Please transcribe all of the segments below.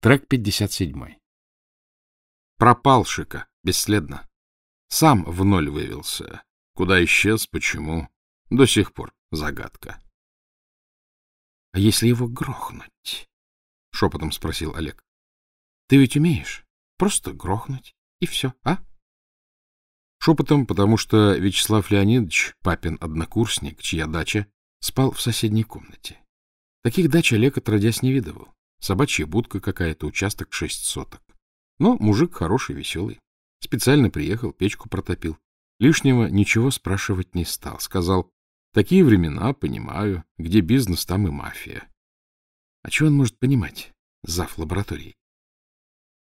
Трек 57. Пропал Шика, бесследно. Сам в ноль вывелся. Куда исчез, почему? До сих пор загадка. — А если его грохнуть? — шепотом спросил Олег. — Ты ведь умеешь? Просто грохнуть, и все, а? Шепотом, потому что Вячеслав Леонидович, папин однокурсник, чья дача, спал в соседней комнате. Таких дач Олег отродясь не видывал. Собачья будка какая-то, участок шесть соток. Но мужик хороший, веселый. Специально приехал, печку протопил. Лишнего ничего спрашивать не стал. Сказал, такие времена, понимаю, где бизнес, там и мафия. А что он может понимать, зав лаборатории?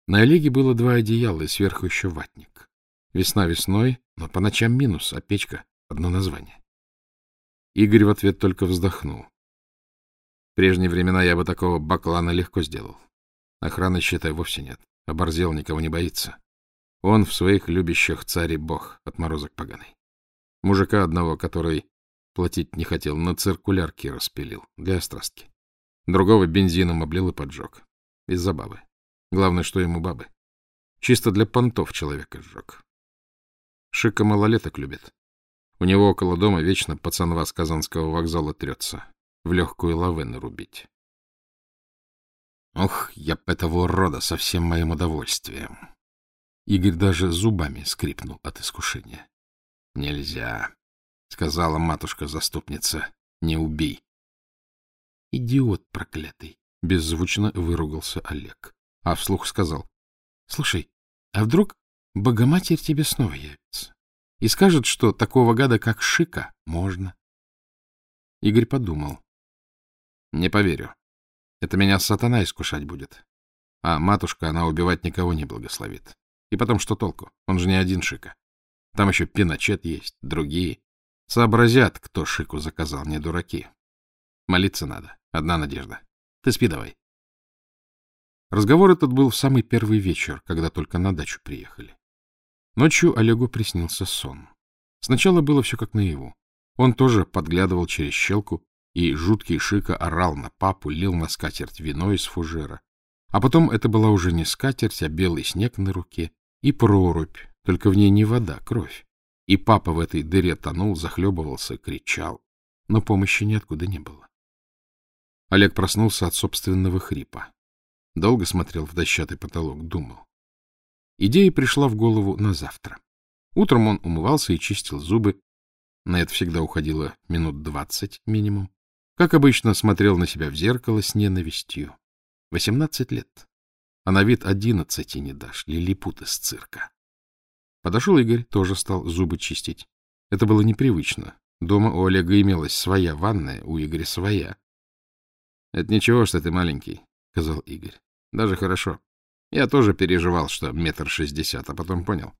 На Олеге было два одеяла и сверху еще ватник. Весна весной, но по ночам минус, а печка — одно название. Игорь в ответ только вздохнул прежние времена я бы такого баклана легко сделал. Охраны, считай, вовсе нет. Оборзел, никого не боится. Он в своих любящих царь и бог, отморозок поганый. Мужика одного, который платить не хотел, на циркулярке распилил, для острастки. Другого бензином облил и поджег. Из забавы. Главное, что ему бабы. Чисто для понтов человека сжег. Шика малолеток любит. У него около дома вечно пацанва с Казанского вокзала трется в легкую лавы нарубить. Ох, я б этого рода со всем моим удовольствием. Игорь даже зубами скрипнул от искушения. — Нельзя, — сказала матушка-заступница, — не убей. — Идиот проклятый! — беззвучно выругался Олег, а вслух сказал. — Слушай, а вдруг Богоматерь тебе снова явится и скажет, что такого гада, как Шика, можно? Игорь подумал. Не поверю. Это меня сатана искушать будет. А матушка, она убивать никого не благословит. И потом, что толку? Он же не один Шика. Там еще Пиночет есть, другие. Сообразят, кто Шику заказал, не дураки. Молиться надо. Одна надежда. Ты спи давай. Разговор этот был в самый первый вечер, когда только на дачу приехали. Ночью Олегу приснился сон. Сначала было все как наяву. Он тоже подглядывал через щелку, и жуткий Шика орал на папу, лил на скатерть вино из фужера. А потом это была уже не скатерть, а белый снег на руке и прорубь, только в ней не вода, кровь. И папа в этой дыре тонул, захлебывался, кричал, но помощи ниоткуда не было. Олег проснулся от собственного хрипа. Долго смотрел в дощатый потолок, думал. Идея пришла в голову на завтра. Утром он умывался и чистил зубы. На это всегда уходило минут двадцать минимум. Как обычно, смотрел на себя в зеркало с ненавистью. Восемнадцать лет. А на вид одиннадцати не дашь, лилипут из цирка. Подошел Игорь, тоже стал зубы чистить. Это было непривычно. Дома у Олега имелась своя ванная, у Игоря своя. — Это ничего, что ты маленький, — сказал Игорь. — Даже хорошо. Я тоже переживал, что метр шестьдесят, а потом понял.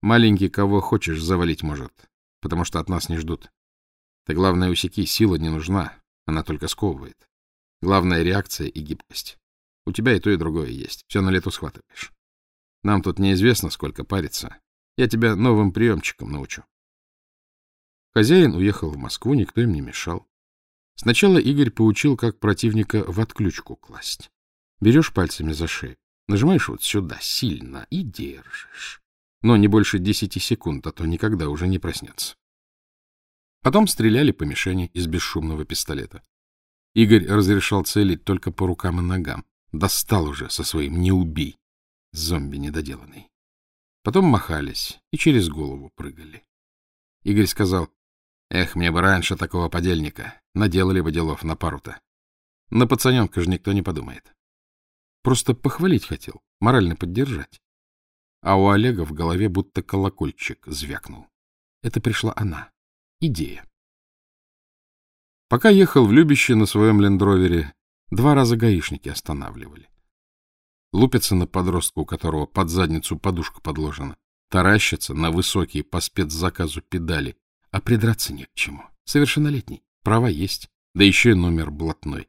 Маленький кого хочешь завалить может, потому что от нас не ждут. Ты, главное, усеки, сила не нужна, она только сковывает. Главная реакция и гибкость. У тебя и то, и другое есть. Все на лету схватываешь. Нам тут неизвестно, сколько париться. Я тебя новым приемчиком научу. Хозяин уехал в Москву, никто им не мешал. Сначала Игорь поучил, как противника в отключку класть. Берешь пальцами за шею, нажимаешь вот сюда сильно и держишь. Но не больше десяти секунд, а то никогда уже не проснется. Потом стреляли по мишени из бесшумного пистолета. Игорь разрешал целить только по рукам и ногам. Достал уже со своим «не убей», зомби недоделанный. Потом махались и через голову прыгали. Игорь сказал, «Эх, мне бы раньше такого подельника. Наделали бы делов на пару-то. На пацаненка же никто не подумает. Просто похвалить хотел, морально поддержать. А у Олега в голове будто колокольчик звякнул. Это пришла она, идея. Пока ехал в Любище на своем лендровере, два раза гаишники останавливали. Лупятся на подростка, у которого под задницу подушка подложена, таращатся на высокие по спецзаказу педали, а придраться не к чему. Совершеннолетний, права есть, да еще и номер блатной.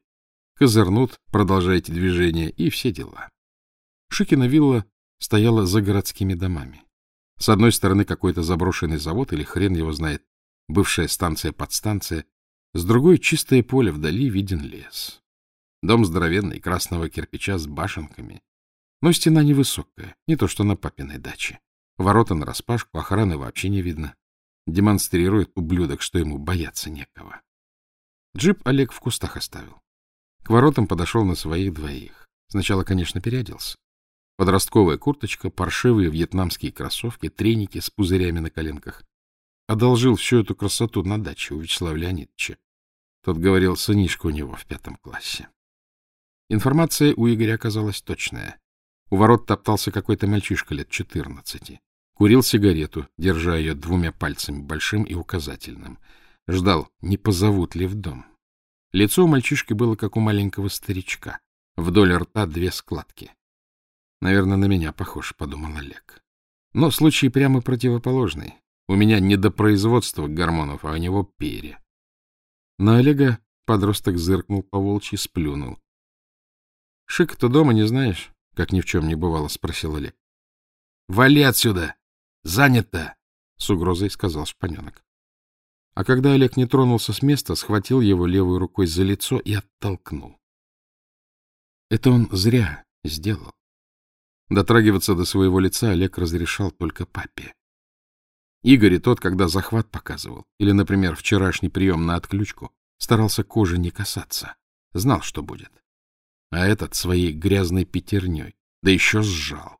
Козырнут, продолжайте движение и все дела. Шикина вилла стояла за городскими домами. С одной стороны какой-то заброшенный завод или хрен его знает, бывшая станция-подстанция, с другой — чистое поле, вдали виден лес. Дом здоровенный, красного кирпича с башенками. Но стена невысокая, не то что на папиной даче. Ворота нараспашку, охраны вообще не видно. Демонстрирует ублюдок, что ему бояться некого. Джип Олег в кустах оставил. К воротам подошел на своих двоих. Сначала, конечно, переоделся. Подростковая курточка, паршивые вьетнамские кроссовки, треники с пузырями на коленках. Одолжил всю эту красоту на даче у Вячеслава Леонидовича. Тот говорил, сынишка у него в пятом классе. Информация у Игоря оказалась точная. У ворот топтался какой-то мальчишка лет четырнадцати. Курил сигарету, держа ее двумя пальцами, большим и указательным. Ждал, не позовут ли в дом. Лицо у мальчишки было, как у маленького старичка. Вдоль рта две складки. Наверное, на меня похож, — подумал Олег. Но случай прямо противоположный. У меня не до производства гормонов, а у него перья. На Олега подросток зыркнул по волчьи, сплюнул. — Шик-то дома не знаешь? — как ни в чем не бывало, — спросил Олег. — Вали отсюда! Занято! — с угрозой сказал шпаненок. А когда Олег не тронулся с места, схватил его левой рукой за лицо и оттолкнул. Это он зря сделал. Дотрагиваться до своего лица Олег разрешал только папе. Игорь и тот, когда захват показывал, или, например, вчерашний прием на отключку, старался кожи не касаться, знал, что будет. А этот своей грязной пятерней, да еще сжал.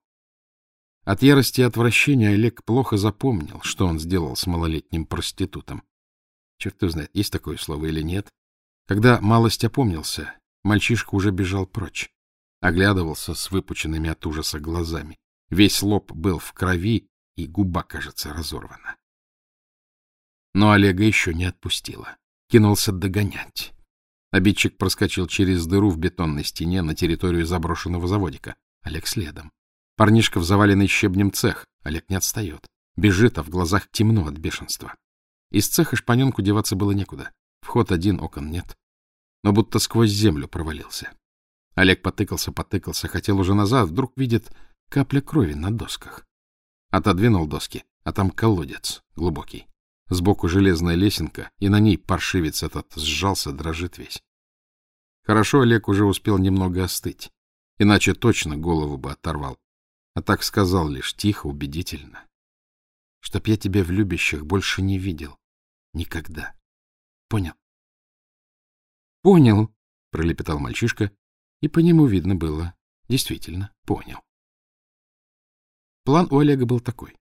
От ярости и отвращения Олег плохо запомнил, что он сделал с малолетним проститутом. Черт его знает, есть такое слово или нет. Когда малость опомнился, мальчишка уже бежал прочь. Оглядывался с выпученными от ужаса глазами. Весь лоб был в крови, и губа, кажется, разорвана. Но Олега еще не отпустила. Кинулся догонять. Обидчик проскочил через дыру в бетонной стене на территорию заброшенного заводика. Олег следом. Парнишка в заваленный щебнем цех. Олег не отстает. Бежит, а в глазах темно от бешенства. Из цеха шпаненку деваться было некуда. Вход один, окон нет. Но будто сквозь землю провалился. Олег потыкался, потыкался, хотел уже назад, вдруг видит капля крови на досках. Отодвинул доски, а там колодец глубокий. Сбоку железная лесенка, и на ней паршивец этот сжался, дрожит весь. Хорошо Олег уже успел немного остыть, иначе точно голову бы оторвал. А так сказал лишь тихо, убедительно. Чтоб я тебя в любящих больше не видел. Никогда. Понял? Понял, пролепетал мальчишка, и по нему видно было. Действительно, понял. План у Олега был такой.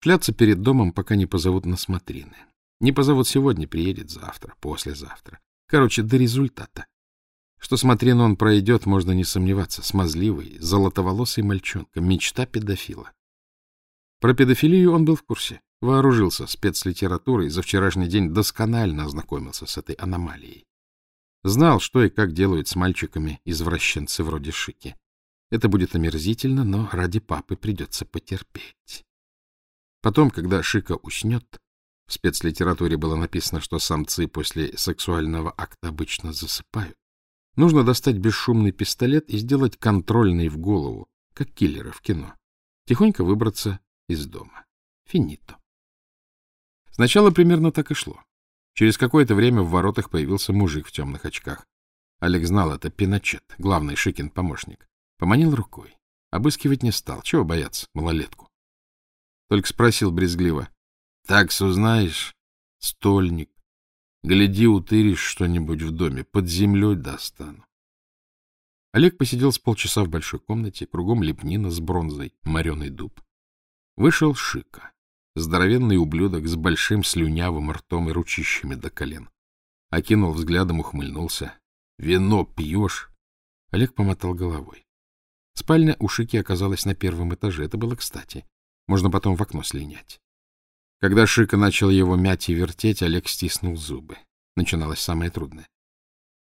Шляться перед домом, пока не позовут на смотрины. Не позовут сегодня, приедет завтра, послезавтра. Короче, до результата. Что смотрину он пройдет, можно не сомневаться. Смазливый, золотоволосый мальчонка, мечта педофила. Про педофилию он был в курсе. Вооружился спецлитературой, за вчерашний день досконально ознакомился с этой аномалией. Знал, что и как делают с мальчиками извращенцы вроде Шики. Это будет омерзительно, но ради папы придется потерпеть. Потом, когда Шика уснет, в спецлитературе было написано, что самцы после сексуального акта обычно засыпают, нужно достать бесшумный пистолет и сделать контрольный в голову, как киллеры в кино. Тихонько выбраться из дома. Финито. Сначала примерно так и шло. Через какое-то время в воротах появился мужик в темных очках. Олег знал, это Пиночет, главный Шикин помощник. Поманил рукой. Обыскивать не стал. Чего бояться, малолетку? Только спросил брезгливо. — Таксу знаешь? — Стольник. Гляди, утыришь что-нибудь в доме, под землей достану. Олег посидел с полчаса в большой комнате, кругом лепнина с бронзой, мореный дуб. Вышел Шика. Здоровенный ублюдок с большим слюнявым ртом и ручищами до колен. Окинул взглядом, ухмыльнулся. — Вино пьешь? Олег помотал головой. Спальня у Шики оказалась на первом этаже. Это было кстати. Можно потом в окно слинять. Когда Шика начал его мять и вертеть, Олег стиснул зубы. Начиналось самое трудное.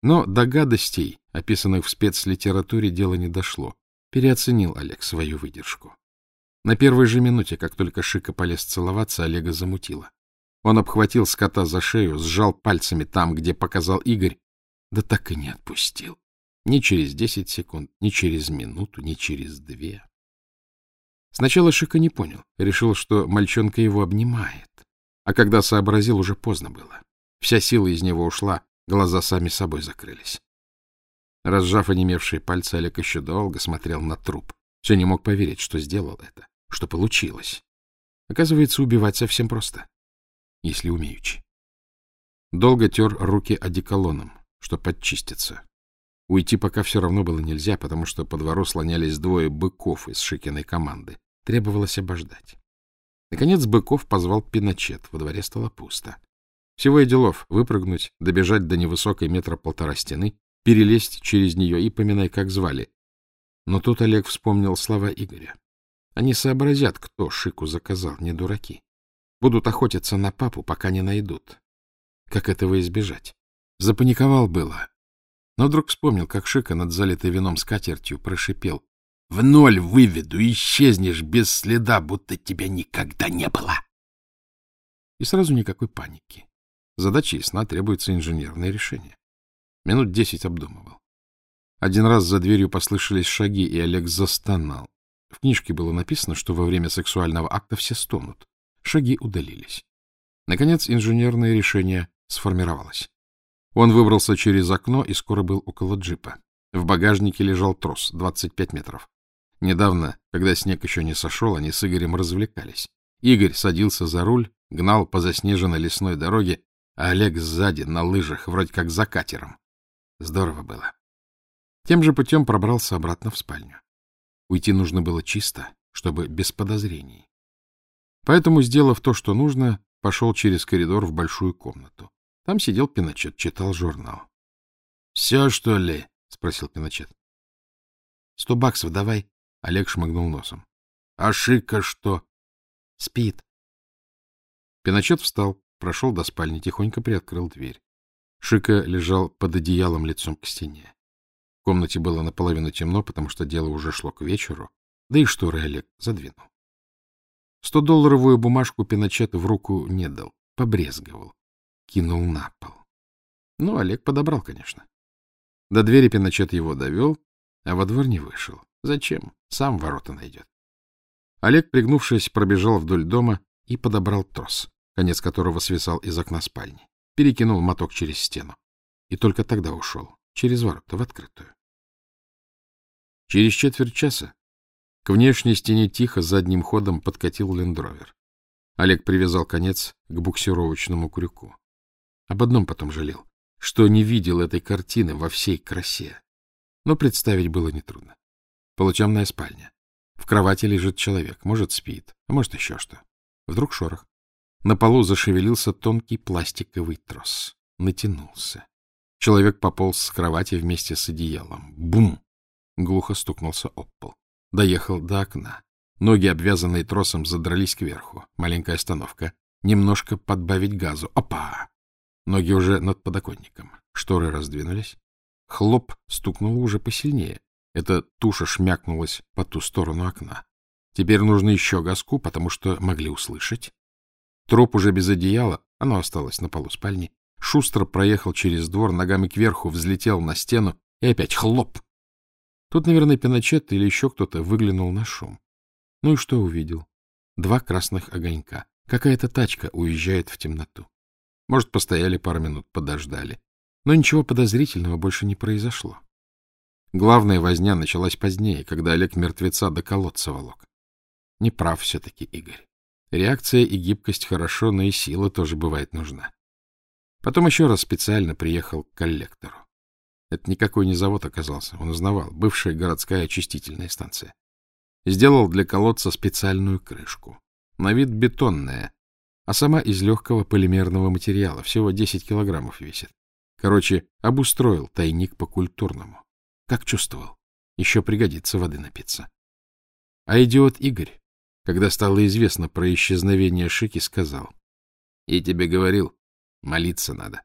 Но до гадостей, описанных в спецлитературе, дело не дошло. Переоценил Олег свою выдержку. На первой же минуте, как только Шика полез целоваться, Олега замутило. Он обхватил скота за шею, сжал пальцами там, где показал Игорь, да так и не отпустил. Ни через десять секунд, ни через минуту, ни через две. Сначала Шика не понял, решил, что мальчонка его обнимает. А когда сообразил, уже поздно было. Вся сила из него ушла, глаза сами собой закрылись. Разжав онемевшие пальцы, Олег еще долго смотрел на труп. Все не мог поверить, что сделал это, что получилось. Оказывается, убивать совсем просто, если умеючи. Долго тер руки одеколоном, что подчиститься. Уйти пока все равно было нельзя, потому что по двору слонялись двое быков из Шикиной команды. Требовалось обождать. Наконец Быков позвал Пиночет. Во дворе стало пусто. Всего и делов — выпрыгнуть, добежать до невысокой метра полтора стены, перелезть через нее и поминай, как звали. Но тут Олег вспомнил слова Игоря. Они сообразят, кто Шику заказал, не дураки. Будут охотиться на папу, пока не найдут. Как этого избежать? Запаниковал было. Но вдруг вспомнил, как Шика над залитой вином скатертью прошипел. В ноль выведу, исчезнешь без следа, будто тебя никогда не было. И сразу никакой паники. Задача ясна, требуется инженерное решение. Минут десять обдумывал. Один раз за дверью послышались шаги, и Олег застонал. В книжке было написано, что во время сексуального акта все стонут. Шаги удалились. Наконец инженерное решение сформировалось. Он выбрался через окно и скоро был около джипа. В багажнике лежал трос, 25 метров. Недавно, когда снег еще не сошел, они с Игорем развлекались. Игорь садился за руль, гнал по заснеженной лесной дороге, а Олег сзади, на лыжах, вроде как за катером. Здорово было. Тем же путем пробрался обратно в спальню. Уйти нужно было чисто, чтобы без подозрений. Поэтому, сделав то, что нужно, пошел через коридор в большую комнату. Там сидел Пиночет, читал журнал. — Все, что ли? — спросил Пиночет. — Сто баксов давай, Олег шмыгнул носом. — А Шика что? — Спит. Пиночет встал, прошел до спальни, тихонько приоткрыл дверь. Шика лежал под одеялом лицом к стене. В комнате было наполовину темно, потому что дело уже шло к вечеру, да и шторы Олег задвинул. Сто-долларовую бумажку Пиночет в руку не дал, побрезговал, кинул на пол. Ну, Олег подобрал, конечно. До двери Пиночет его довел, а во двор не вышел. Зачем? Сам ворота найдет. Олег, пригнувшись, пробежал вдоль дома и подобрал трос, конец которого свисал из окна спальни. Перекинул моток через стену. И только тогда ушел, через ворота, в открытую. Через четверть часа к внешней стене тихо задним ходом подкатил лендровер. Олег привязал конец к буксировочному крюку. Об одном потом жалел, что не видел этой картины во всей красе. Но представить было нетрудно. Полутемная спальня. В кровати лежит человек, может, спит, а может, еще что. Вдруг шорох. На полу зашевелился тонкий пластиковый трос. Натянулся. Человек пополз с кровати вместе с одеялом. Бум! Глухо стукнулся об пол. Доехал до окна. Ноги, обвязанные тросом, задрались кверху. Маленькая остановка. Немножко подбавить газу. Опа! Ноги уже над подоконником. Шторы раздвинулись. Хлоп стукнуло уже посильнее. Эта туша шмякнулась по ту сторону окна. Теперь нужно еще газку, потому что могли услышать. Труп уже без одеяла, оно осталось на полу спальни, шустро проехал через двор, ногами кверху, взлетел на стену и опять хлоп. Тут, наверное, Пиночет или еще кто-то выглянул на шум. Ну и что увидел? Два красных огонька. Какая-то тачка уезжает в темноту. Может, постояли пару минут, подождали. Но ничего подозрительного больше не произошло. Главная возня началась позднее, когда Олег мертвеца до колодца волок. Не прав все-таки Игорь. Реакция и гибкость хорошо, но и сила тоже бывает нужна. Потом еще раз специально приехал к коллектору. Это никакой не завод оказался, он узнавал, бывшая городская очистительная станция. Сделал для колодца специальную крышку. На вид бетонная, а сама из легкого полимерного материала, всего 10 килограммов весит. Короче, обустроил тайник по-культурному. Как чувствовал. Еще пригодится воды напиться. А идиот Игорь, когда стало известно про исчезновение Шики, сказал. — Я тебе говорил, молиться надо.